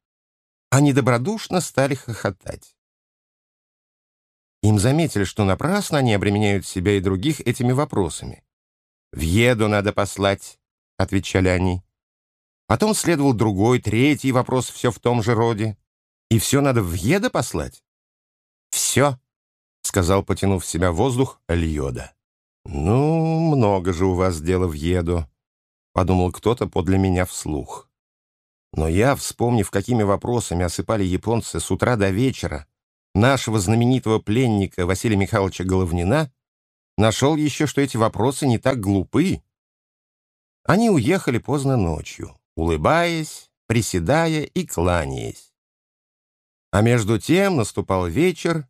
они добродушно стали хохотать. Им заметили, что напрасно они обременяют себя и других этими вопросами. «В еду надо послать», — отвечали они. Потом следовал другой, третий вопрос все в том же роде. «И все надо в еда послать?» «Все», — сказал, потянув в себя воздух, Льода. «Ну, много же у вас дела в еду», — подумал кто-то подле меня вслух. Но я, вспомнив, какими вопросами осыпали японцы с утра до вечера нашего знаменитого пленника Василия Михайловича Головнина, нашел еще, что эти вопросы не так глупы. Они уехали поздно ночью, улыбаясь, приседая и кланяясь. А между тем наступал вечер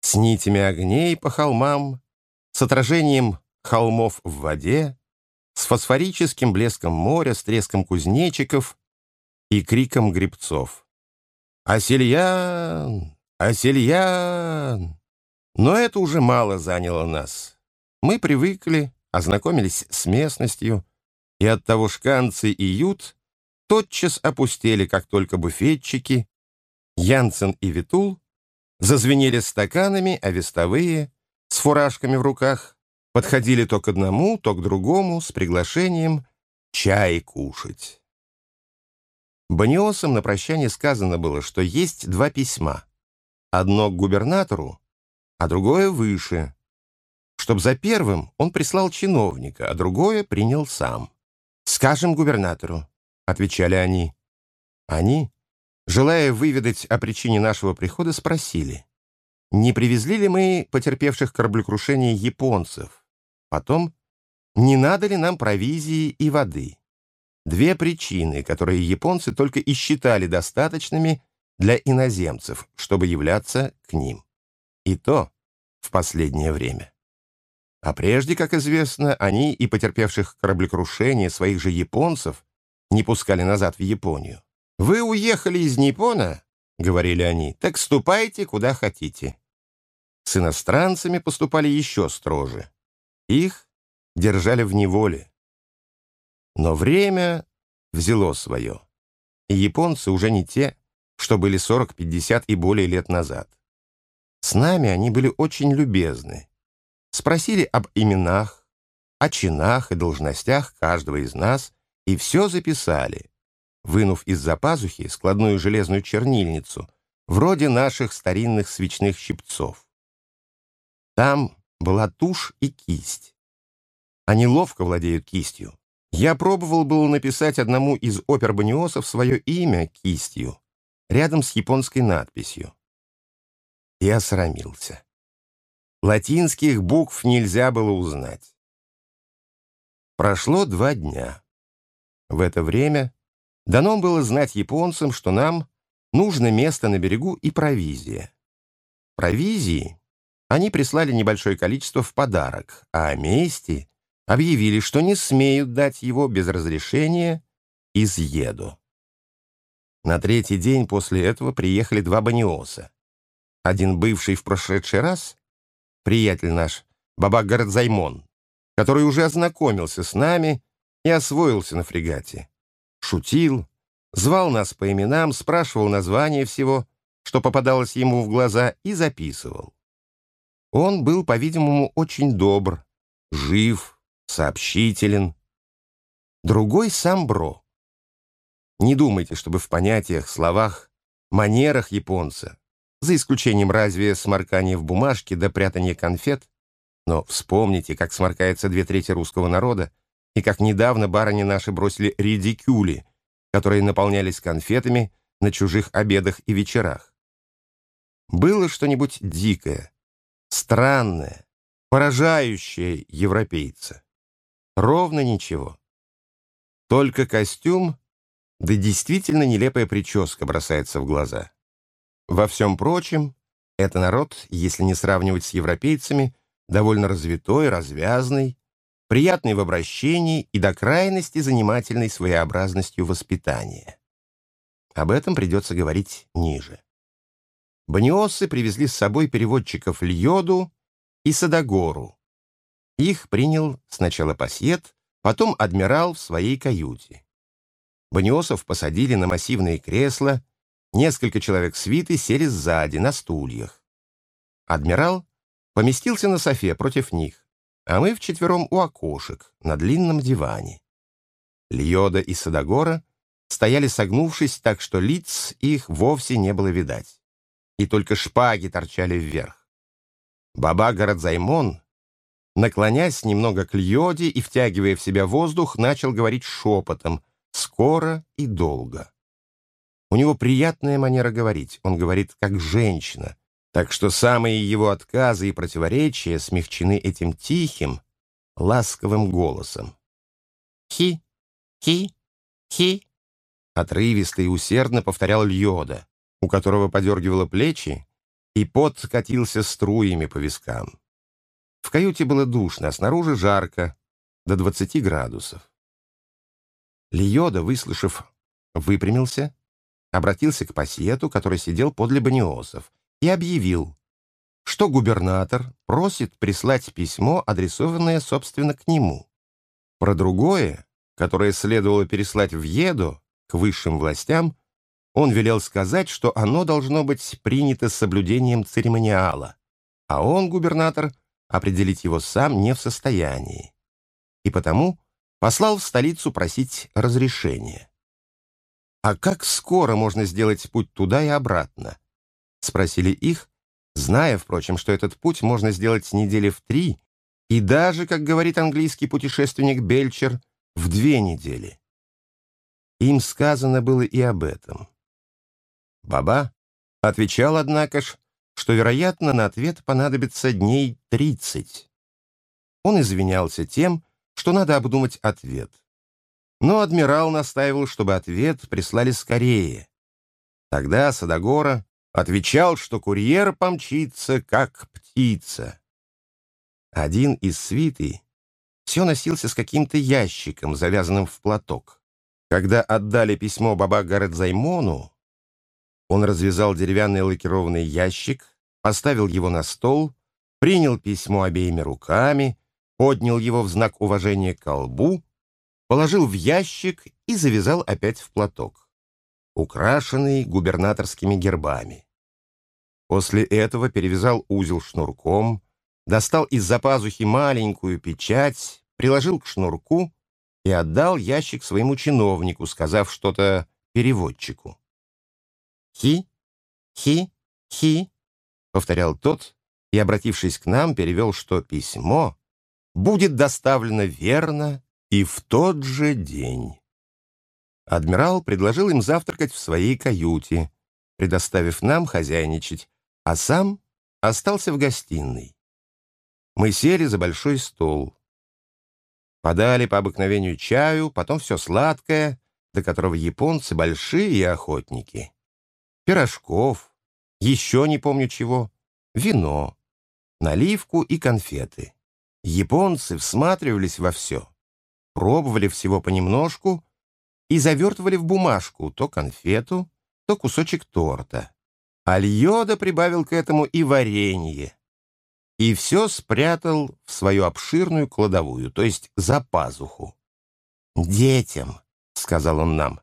с нитями огней по холмам, с отражением холмов в воде, с фосфорическим блеском моря, с треском кузнечиков и криком грибцов. «Асельян! Асельян!» Но это уже мало заняло нас. Мы привыкли, ознакомились с местностью, и оттого шканцы и ют тотчас опустели, как только буфетчики, Янсен и Витул зазвенели стаканами, а вестовые с фуражками в руках, подходили то к одному, то к другому с приглашением чай кушать. Баниосам на прощание сказано было, что есть два письма. Одно к губернатору, а другое выше. Чтоб за первым он прислал чиновника, а другое принял сам. «Скажем губернатору», — отвечали они. Они, желая выведать о причине нашего прихода, спросили. Не привезли ли мы потерпевших кораблекрушение японцев? Потом, не надо ли нам провизии и воды? Две причины, которые японцы только и считали достаточными для иноземцев, чтобы являться к ним. И то в последнее время. А прежде, как известно, они и потерпевших кораблекрушение своих же японцев не пускали назад в Японию. «Вы уехали из Япона?» — говорили они. «Так ступайте, куда хотите. С иностранцами поступали еще строже. Их держали в неволе. Но время взяло свое. И японцы уже не те, что были 40, 50 и более лет назад. С нами они были очень любезны. Спросили об именах, о чинах и должностях каждого из нас и все записали, вынув из-за пазухи складную железную чернильницу, вроде наших старинных свечных щипцов. Там была тушь и кисть. Они ловко владеют кистью. Я пробовал было написать одному из опер-баниосов свое имя кистью, рядом с японской надписью. И осрамился. Латинских букв нельзя было узнать. Прошло два дня. В это время дано было знать японцам, что нам нужно место на берегу и провизия. Провизии они прислали небольшое количество в подарок, а о месте объявили, что не смеют дать его без разрешения изъеду. На третий день после этого приехали два баниоса. Один бывший в прошедший раз, приятель наш, Бабак Городзаймон, который уже ознакомился с нами и освоился на фрегате. Шутил, звал нас по именам, спрашивал название всего, что попадалось ему в глаза, и записывал. Он был, по-видимому, очень добр, жив, сообщителен. Другой — сам Бро. Не думайте, чтобы в понятиях, словах, манерах японца, за исключением разве сморкания в бумажке до прятания конфет, но вспомните, как сморкается две трети русского народа, и как недавно барыни наши бросили редикюли, которые наполнялись конфетами на чужих обедах и вечерах. Было что-нибудь дикое, странное, поражающее европейца. Ровно ничего. Только костюм, да действительно нелепая прическа бросается в глаза. Во всем прочем, это народ, если не сравнивать с европейцами, довольно развитой, развязный, приятный в обращении и до крайности занимательной своеобразностью воспитания. Об этом придется говорить ниже. Баниосы привезли с собой переводчиков Льоду и Садогору, их принял сначала пассиет, потом адмирал в своей каюте. Баниосов посадили на массивные кресла, несколько человек свиты сели сзади, на стульях. Адмирал поместился на софе против них, а мы вчетвером у окошек, на длинном диване. Льода и Садогора стояли согнувшись так, что лиц их вовсе не было видать, и только шпаги торчали вверх. Баба Городзаймон наклонясь немного к Льоде и втягивая в себя воздух, начал говорить шепотом, скоро и долго. У него приятная манера говорить, он говорит как женщина, так что самые его отказы и противоречия смягчены этим тихим, ласковым голосом. «Хи, хи, хи», отрывисто и усердно повторял Льода, у которого подергивало плечи, и пот катился струями по вискам. В каюте было душно, а снаружи жарко, до 20 градусов. Лиода, выслушав, выпрямился, обратился к пассиету, который сидел подле баниосов, и объявил, что губернатор просит прислать письмо, адресованное, собственно, к нему. Про другое, которое следовало переслать в Еду, к высшим властям, он велел сказать, что оно должно быть принято с соблюдением церемониала, а он, губернатор, определить его сам не в состоянии, и потому послал в столицу просить разрешения. «А как скоро можно сделать путь туда и обратно?» — спросили их, зная, впрочем, что этот путь можно сделать недели в три и даже, как говорит английский путешественник Бельчер, в две недели. Им сказано было и об этом. Баба отвечал, однако ж, что, вероятно, на ответ понадобится дней 30. Он извинялся тем, что надо обдумать ответ. Но адмирал настаивал, чтобы ответ прислали скорее. Тогда Садогора отвечал, что курьер помчится, как птица. Один из свиты все носился с каким-то ящиком, завязанным в платок. Когда отдали письмо Баба Гаредзаймону, он развязал деревянный лакированный ящик, поставил его на стол, принял письмо обеими руками, поднял его в знак уважения к колбу, положил в ящик и завязал опять в платок, украшенный губернаторскими гербами. После этого перевязал узел шнурком, достал из-за пазухи маленькую печать, приложил к шнурку и отдал ящик своему чиновнику, сказав что-то переводчику. «Хи, хи, хи», — повторял тот, и, обратившись к нам, перевел, что письмо будет доставлено верно и в тот же день. Адмирал предложил им завтракать в своей каюте, предоставив нам хозяйничать, а сам остался в гостиной. Мы сели за большой стол. Подали по обыкновению чаю, потом все сладкое, до которого японцы большие охотники. Пирожков, еще не помню чего, вино, наливку и конфеты. Японцы всматривались во все, пробовали всего понемножку и завертывали в бумажку то конфету, то кусочек торта. Альода прибавил к этому и варенье. И все спрятал в свою обширную кладовую, то есть за пазуху. «Детям», — сказал он нам.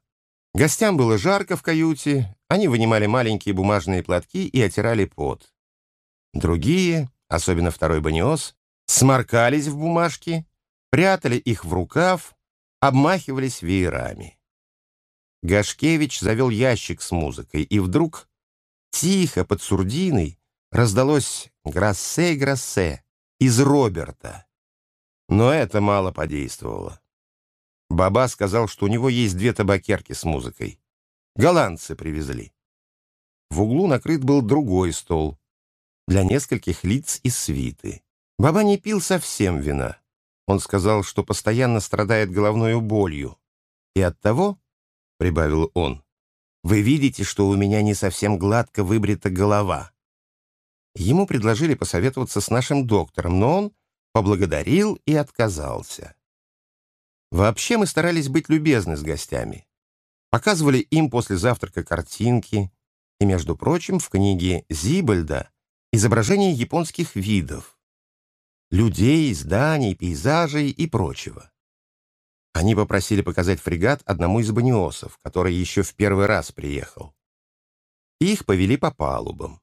Гостям было жарко в каюте, они вынимали маленькие бумажные платки и отирали пот. Другие, особенно второй баниос, сморкались в бумажки, прятали их в рукав, обмахивались веерами. Гашкевич завел ящик с музыкой, и вдруг тихо под сурдиной раздалось «Грассе-грассе» из Роберта. Но это мало подействовало. Баба сказал, что у него есть две табакерки с музыкой. Голландцы привезли. В углу накрыт был другой стол для нескольких лиц из свиты. Баба не пил совсем вина. Он сказал, что постоянно страдает головной болью. И оттого, — прибавил он, — вы видите, что у меня не совсем гладко выбрита голова. Ему предложили посоветоваться с нашим доктором, но он поблагодарил и отказался. Вообще мы старались быть любезны с гостями. Показывали им после завтрака картинки, и, между прочим, в книге Зибальда изображения японских видов людей, зданий, пейзажей и прочего. Они попросили показать фрегат одному из баниосов, который еще в первый раз приехал. Их повели по палубам.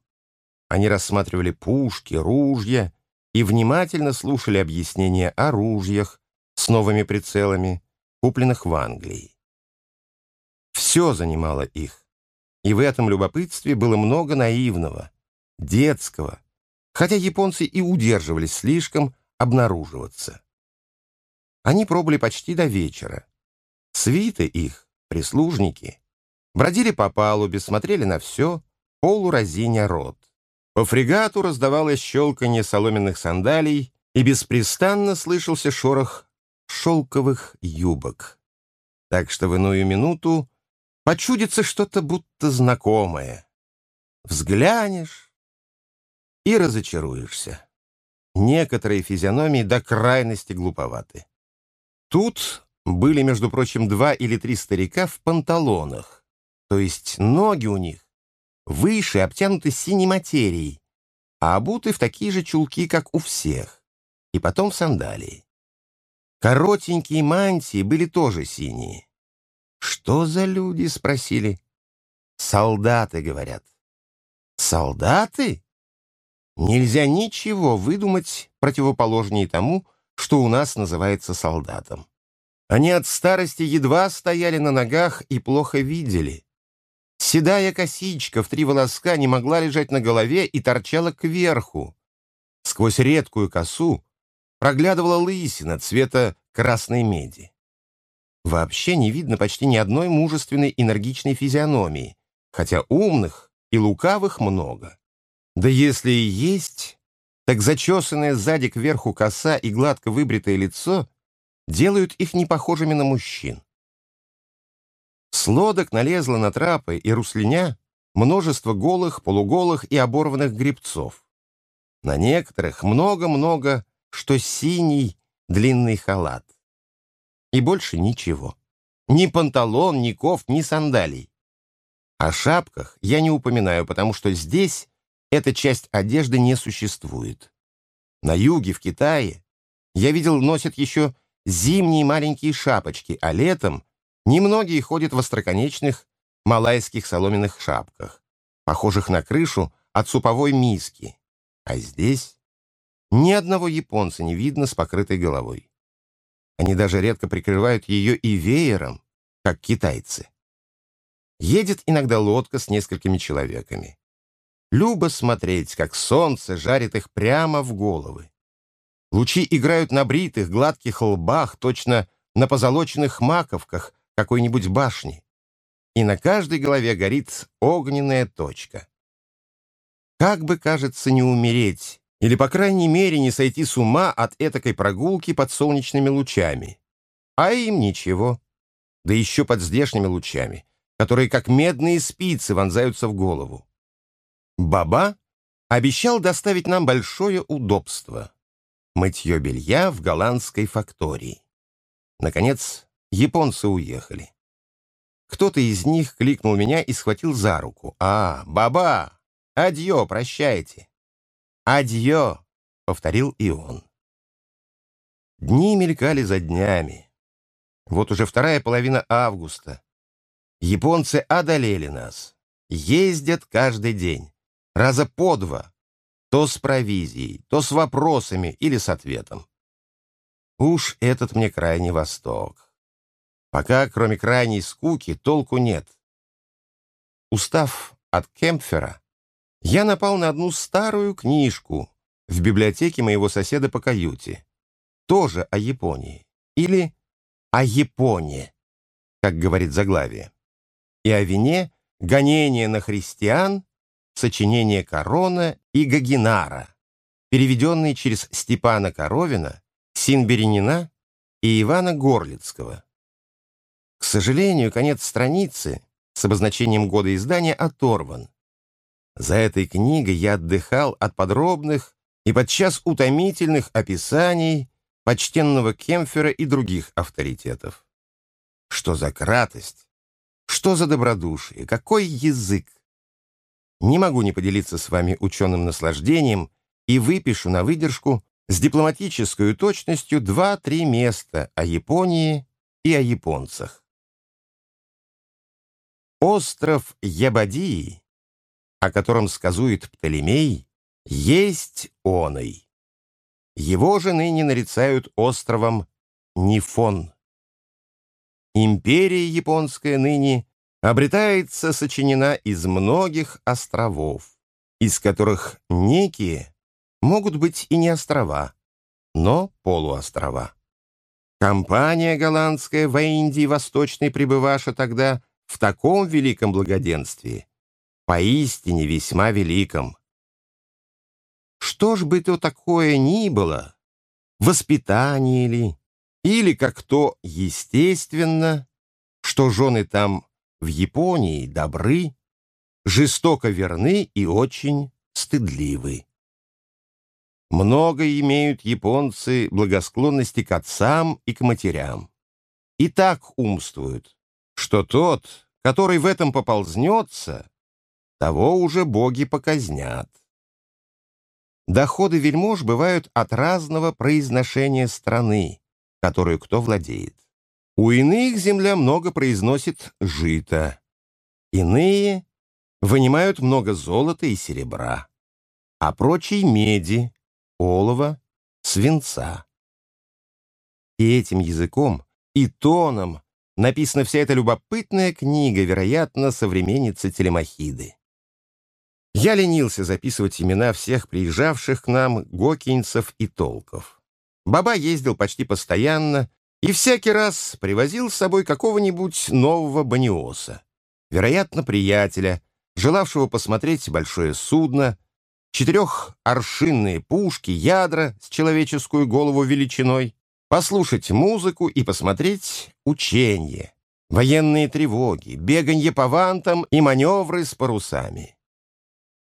Они рассматривали пушки, ружья и внимательно слушали объяснения о ружьях с новыми прицелами, купленных в Англии. Все занимало их, и в этом любопытстве было много наивного, детского, хотя японцы и удерживались слишком обнаруживаться. Они пробыли почти до вечера. Свиты их, прислужники, бродили по палубе, смотрели на все, полуразиня рот. По фрегату раздавалось щелканье соломенных сандалий, и беспрестанно слышался шорох шелковых юбок. Так что в иную минуту почудится что-то будто знакомое. Взглянешь, и разочаруешься. Некоторые физиономии до крайности глуповаты. Тут были, между прочим, два или три старика в панталонах, то есть ноги у них выше обтянуты синей материей, а обуты в такие же чулки, как у всех, и потом в сандалии. Коротенькие мантии были тоже синие. «Что за люди?» — спросили. «Солдаты», — говорят. «Солдаты?» Нельзя ничего выдумать противоположнее тому, что у нас называется солдатом. Они от старости едва стояли на ногах и плохо видели. Седая косичка в три волоска не могла лежать на голове и торчала кверху. Сквозь редкую косу проглядывала лысина цвета красной меди. Вообще не видно почти ни одной мужественной энергичной физиономии, хотя умных и лукавых много. Да если и есть, так зачесанная сзади кверху коса и гладко выбритое лицо делают их непохожими на мужчин. С лодок налезло на трапы и руслиня множество голых, полуголых и оборванных грибцов. На некоторых много-много, что синий длинный халат. И больше ничего. Ни панталон, ни кофт, ни сандалий. О шапках я не упоминаю, потому что здесь эта часть одежды не существует. На юге, в Китае, я видел, носят еще зимние маленькие шапочки, а летом немногие ходят в остроконечных малайских соломенных шапках, похожих на крышу от суповой миски. А здесь ни одного японца не видно с покрытой головой. Они даже редко прикрывают ее и веером, как китайцы. Едет иногда лодка с несколькими человеками. Любо смотреть, как солнце жарит их прямо в головы. Лучи играют на бритых, гладких лбах, точно на позолоченных маковках какой-нибудь башни. И на каждой голове горит огненная точка. Как бы, кажется, не умереть, или, по крайней мере, не сойти с ума от этакой прогулки под солнечными лучами. А им ничего. Да еще под здешними лучами, которые, как медные спицы, вонзаются в голову. Баба обещал доставить нам большое удобство — мытье белья в голландской фактории. Наконец, японцы уехали. Кто-то из них кликнул меня и схватил за руку. «А, баба! Адьё, прощайте!» «Адьё!» — повторил и он. Дни мелькали за днями. Вот уже вторая половина августа. Японцы одолели нас. Ездят каждый день раза по два, то с провизией, то с вопросами или с ответом. Уж этот мне крайний восток. Пока, кроме крайней скуки, толку нет. Устав от Кемпфера, я напал на одну старую книжку в библиотеке моего соседа по каюте. Тоже о Японии. Или о Японии, как говорит заглавие. И о вине гонения на христиан сочинения Корона и Гагинара, переведенные через Степана Коровина, Синберенина и Ивана Горлицкого. К сожалению, конец страницы с обозначением года издания оторван. За этой книгой я отдыхал от подробных и подчас утомительных описаний почтенного Кемфера и других авторитетов. Что за кратость? Что за добродушие? Какой язык? Не могу не поделиться с вами ученым наслаждением и выпишу на выдержку с дипломатической точностью два-три места о Японии и о японцах. Остров Ябадии, о котором сказует Птолемей, есть оной. Его же ныне нарицают островом Нифон. Империя японская ныне обретается сочинена из многих островов, из которых некие могут быть и не острова, но полуострова. Компания голландская в Индии Восточной пребываша тогда в таком великом благоденствии, поистине весьма великом. Что ж бы то такое ни было, воспитание ли, или как то естественно, что жены там в Японии добры, жестоко верны и очень стыдливы. Много имеют японцы благосклонности к отцам и к матерям. И так умствуют, что тот, который в этом поползнется, того уже боги показнят. Доходы вельмож бывают от разного произношения страны, которую кто владеет. У иных земля много произносит жито. Иные вынимают много золота и серебра, а прочие — меди, олова, свинца. И этим языком, и тоном написана вся эта любопытная книга, вероятно, современницы Телемахиды. Я ленился записывать имена всех приезжавших к нам гокинцев и толков. Баба ездил почти постоянно, и всякий раз привозил с собой какого-нибудь нового баниоса, вероятно, приятеля, желавшего посмотреть большое судно, четырехаршинные пушки, ядра с человеческую голову величиной, послушать музыку и посмотреть учения, военные тревоги, беганье по вантам и маневры с парусами.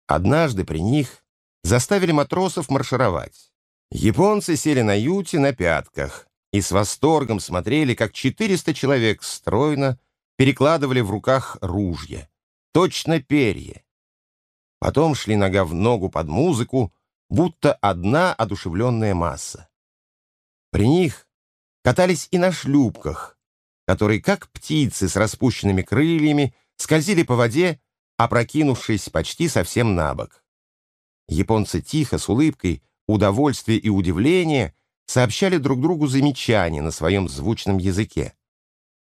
Однажды при них заставили матросов маршировать. Японцы сели на юте на пятках, и с восторгом смотрели, как 400 человек стройно перекладывали в руках ружья, точно перья. Потом шли нога в ногу под музыку, будто одна одушевленная масса. При них катались и на шлюпках, которые, как птицы с распущенными крыльями, скользили по воде, опрокинувшись почти совсем на бок. японцы тихо, с улыбкой, удовольствия и удивления сообщали друг другу замечания на своем звучном языке.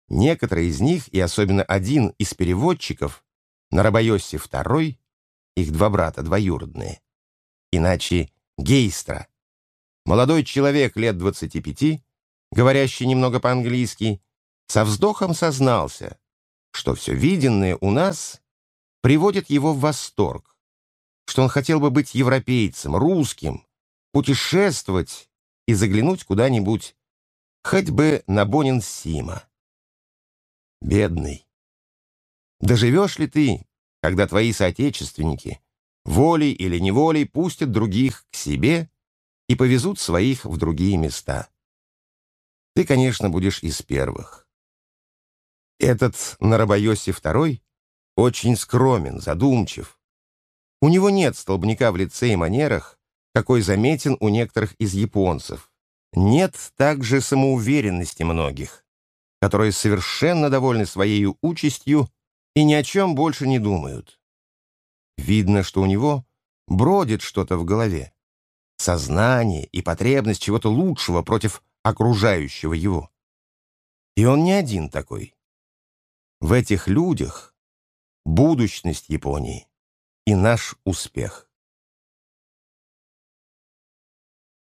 Некоторые из них, и особенно один из переводчиков, Нарабайоси II, их два брата двоюродные, иначе Гейстра, молодой человек лет 25, говорящий немного по-английски, со вздохом сознался, что все виденное у нас приводит его в восторг, что он хотел бы быть европейцем, русским, путешествовать и заглянуть куда-нибудь, хоть бы на Бонин-Сима. Бедный. Доживешь ли ты, когда твои соотечественники волей или неволей пустят других к себе и повезут своих в другие места? Ты, конечно, будешь из первых. Этот Нарабайоси II очень скромен, задумчив. У него нет столбняка в лице и манерах, какой заметен у некоторых из японцев. Нет также самоуверенности многих, которые совершенно довольны своей участью и ни о чем больше не думают. Видно, что у него бродит что-то в голове. Сознание и потребность чего-то лучшего против окружающего его. И он не один такой. В этих людях будущность Японии и наш успех.